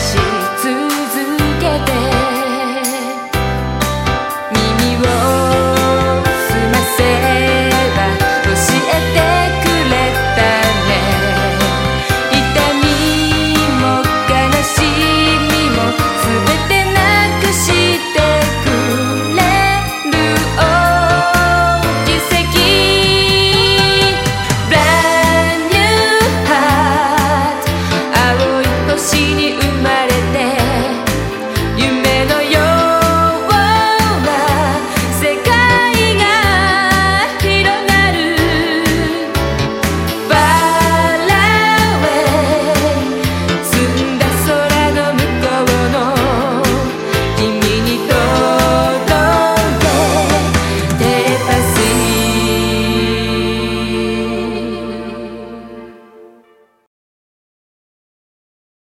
続けて。耳を生まれて